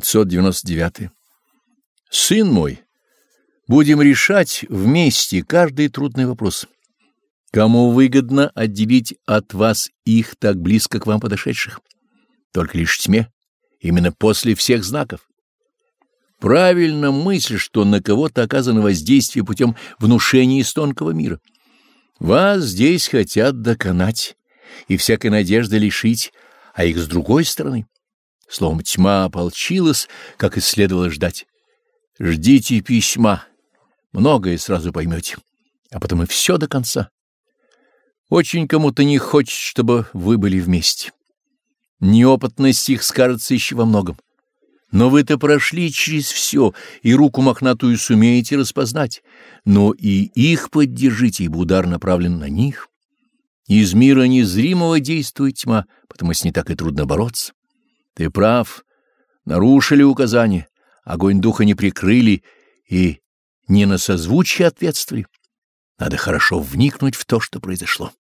599. Сын мой, будем решать вместе каждый трудный вопрос. Кому выгодно отделить от вас их так близко к вам подошедших? Только лишь тьме, именно после всех знаков. Правильно мысль, что на кого-то оказано воздействие путем внушения из тонкого мира. Вас здесь хотят доконать и всякой надежды лишить, а их с другой стороны. Словом, тьма ополчилась, как и следовало ждать. Ждите письма, многое сразу поймете, а потом и все до конца. Очень кому-то не хочет, чтобы вы были вместе. Неопытность их скажется еще во многом. Но вы-то прошли через все, и руку мохнатую сумеете распознать. Но и их поддержите, ибо удар направлен на них. Из мира незримого действует тьма, потому с ней так и трудно бороться. Ты прав, нарушили указания, огонь духа не прикрыли и не на созвучие ответствовали. Надо хорошо вникнуть в то, что произошло.